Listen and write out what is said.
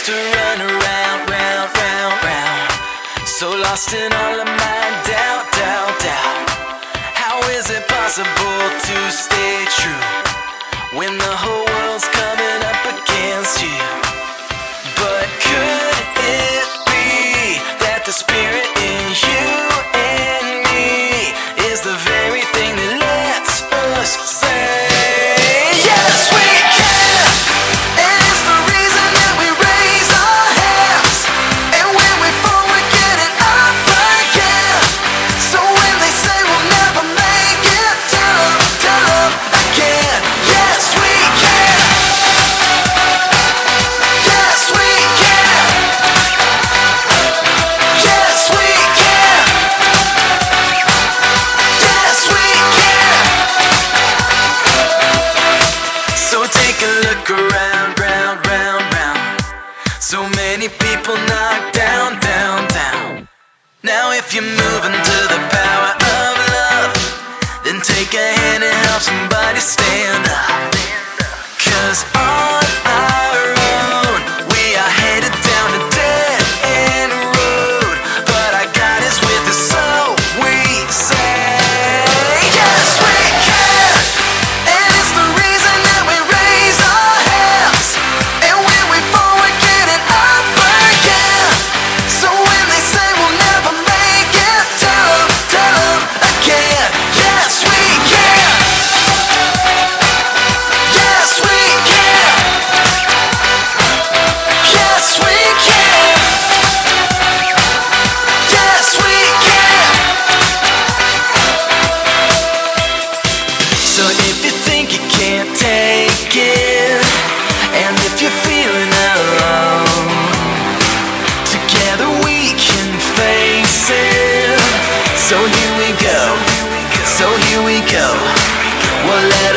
used to run around, round, round, round. So lost in all of my doubt, doubt, doubt. How is it possible to stay true when the whole take a look around, round, round, round. So many people knocked down, down, down. Now if you're moving to the think you can't take it. And if you're feeling alone Together we can face it. So here we go. So here we go. We'll let